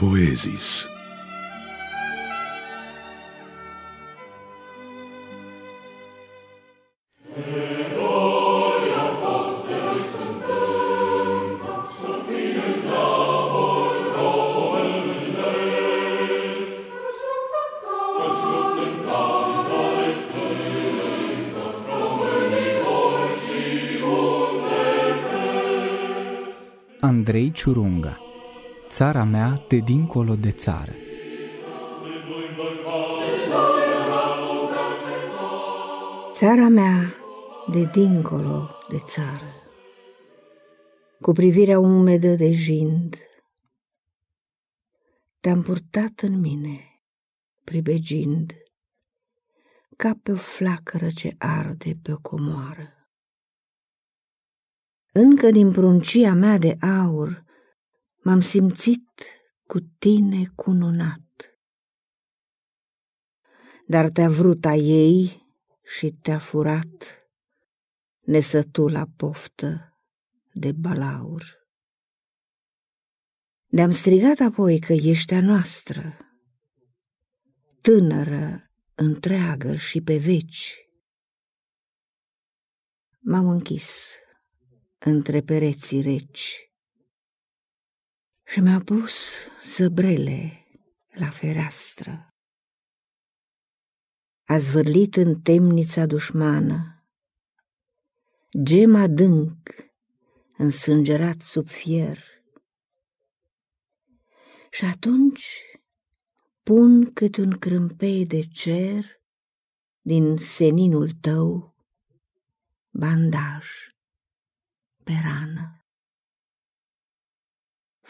Poezis. Andrei Ciurunga Țara mea de dincolo de țară Țara mea de dincolo de țară, cu privirea umedă de jind, te-am purtat în mine, pribegind, ca pe o flacără ce arde pe o comoară. Încă din pruncia mea de aur m-am simțit cu tine cununat. Dar te-a vrut a ei și te-a furat nesătula poftă de balaur. Ne-am strigat apoi că ești a noastră, tânără, întreagă și pe veci. M-am închis între pereții reci și mi-a pus zăbrele la fereastră. A zvârlit în temnița dușmană, gem adânc însângerat sub fier. Și atunci pun cât un crâmpei de cer din seninul tău bandaj pe rană.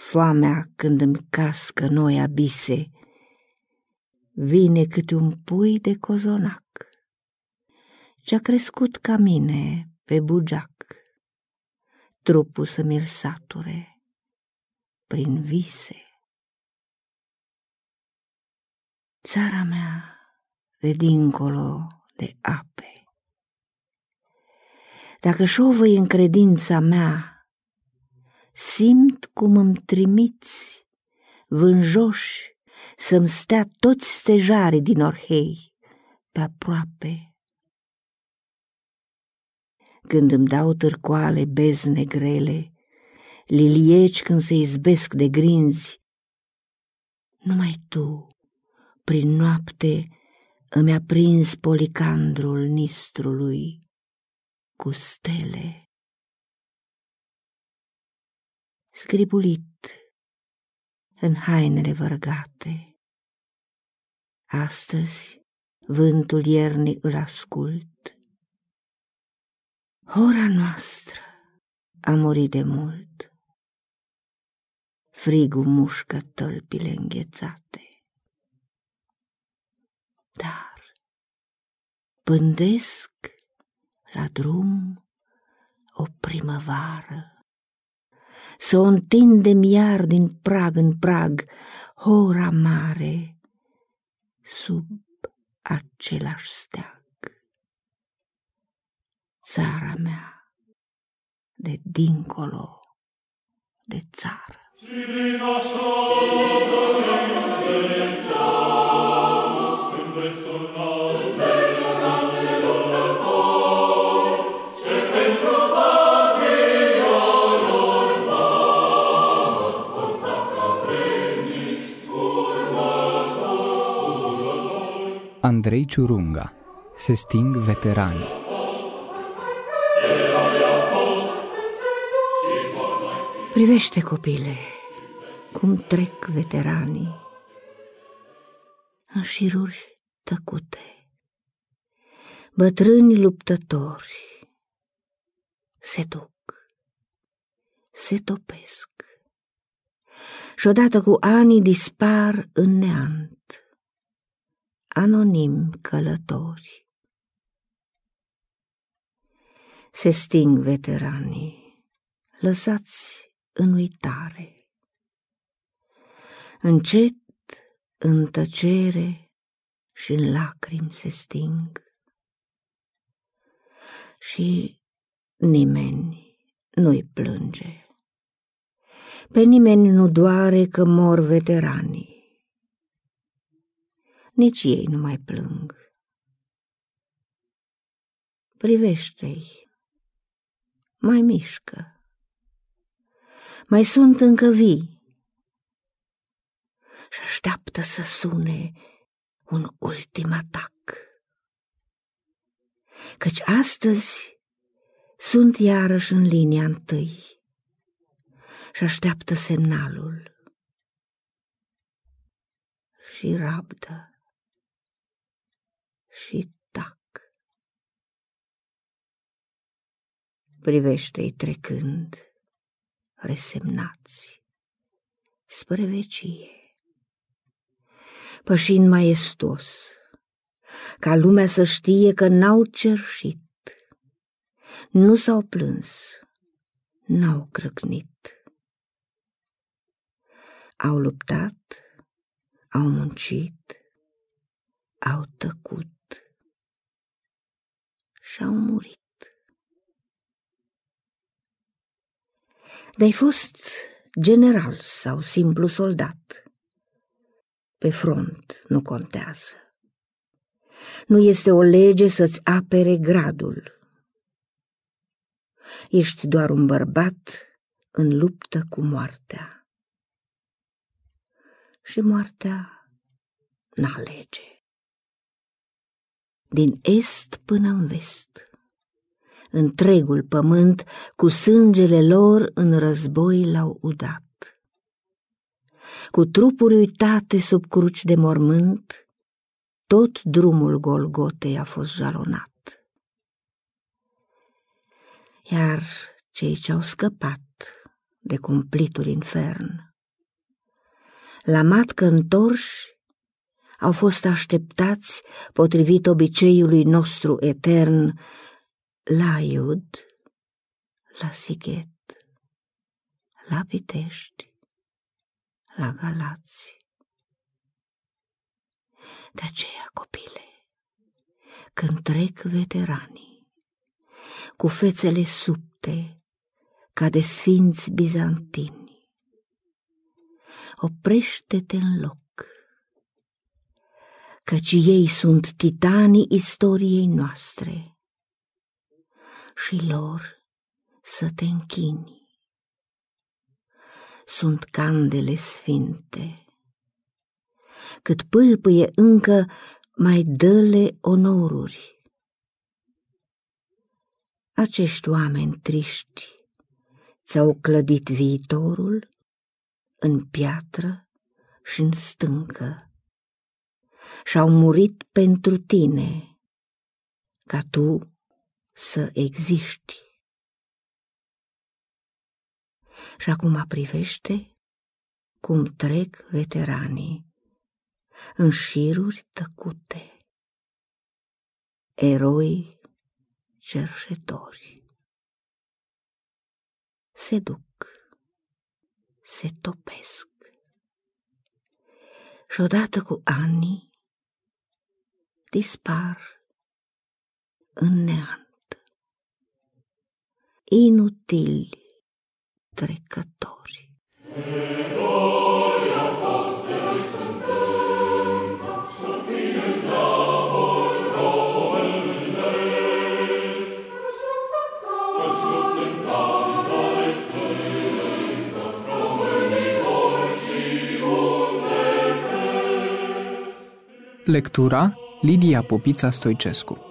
Foamea când îmi cască noi abise, vine câte un pui de cozonac, ce-a crescut ca mine pe bugeac, trupul să mi-l sature prin vise. Țara mea de dincolo de ape, dacă șovăi în credința mea, simt cum îmi trimiți vânjoși să-mi stea toți stejarii din Orhei pe aproape. Când îmi dau târcoale bezne grele, lilieci când se izbesc de grinzi, numai tu, prin noapte, îmi aprins policandrul nistrului cu stele. Scribulit în hainele vărgate, astăzi vântul iernii îl ascult. Ora noastră a murit de mult, frigul mușcă tălpile înghețate. Dar pândesc la drum o primăvară. Să o întindem iar din prag în prag, ora mare, sub același steag. Țara mea de dincolo de țară. Andrei Ciurunga Se sting veteranii Privește, copile, cum trec veteranii în șiruri tăcute, bătrâni luptători se duc, se topesc. Și odată cu anii dispar în neant, anonim călători. Se sting veteranii, lăsați în uitare. Încet, în tăcere și în lacrimi se sting. Și nimeni nu-i plânge, Pe nimeni nu doare că mor veteranii. Nici ei nu mai plâng. Privește-i, mai mișcă. Mai sunt încă vii și așteaptă să sune un ultim atac. Căci astăzi sunt iarăși în linia întâi și așteaptă semnalul și rabdă și tac. Privește-i trecând, resemnați, spre vecie, pășind maestos, ca lumea să știe că n-au cerșit, nu s-au plâns, n-au crăcnit. Au luptat, au muncit, au tăcut și au murit. De-ai fost general sau simplu soldat, pe front nu contează. Nu este o lege să-ți apere gradul. Ești doar un bărbat în luptă cu moartea și moartea n-alege. Din est până în vest, întregul pământ cu sângele lor în război l-au udat. Cu trupuri uitate sub cruci de mormânt, tot drumul Golgotei a fost jalonat. Iar cei ce-au scăpat de cumplitul infern, la matcă întorși, au fost așteptați, potrivit obiceiului nostru etern, la Iud, la Sighet, la Pitești, la Galați. De aceea, copile, când trec veteranii, cu fețele subte ca de sfinți bizantini, oprește-te în loc, căci ei sunt titanii istoriei noastre și lor să te închini. Sunt candele sfinte, cât pâlpâie încă mai dă-le onoruri. Acești oameni triști ți-au clădit viitorul în piatră și în stâncă și-au murit pentru tine, ca tu să existi. Și acum privește cum trec veteranii în șiruri tăcute, eroi cerșetori. Se duc se topesc. Și odată cu ani dispar în neant, inutili trecători. Lectura Lidia Popița Stoicescu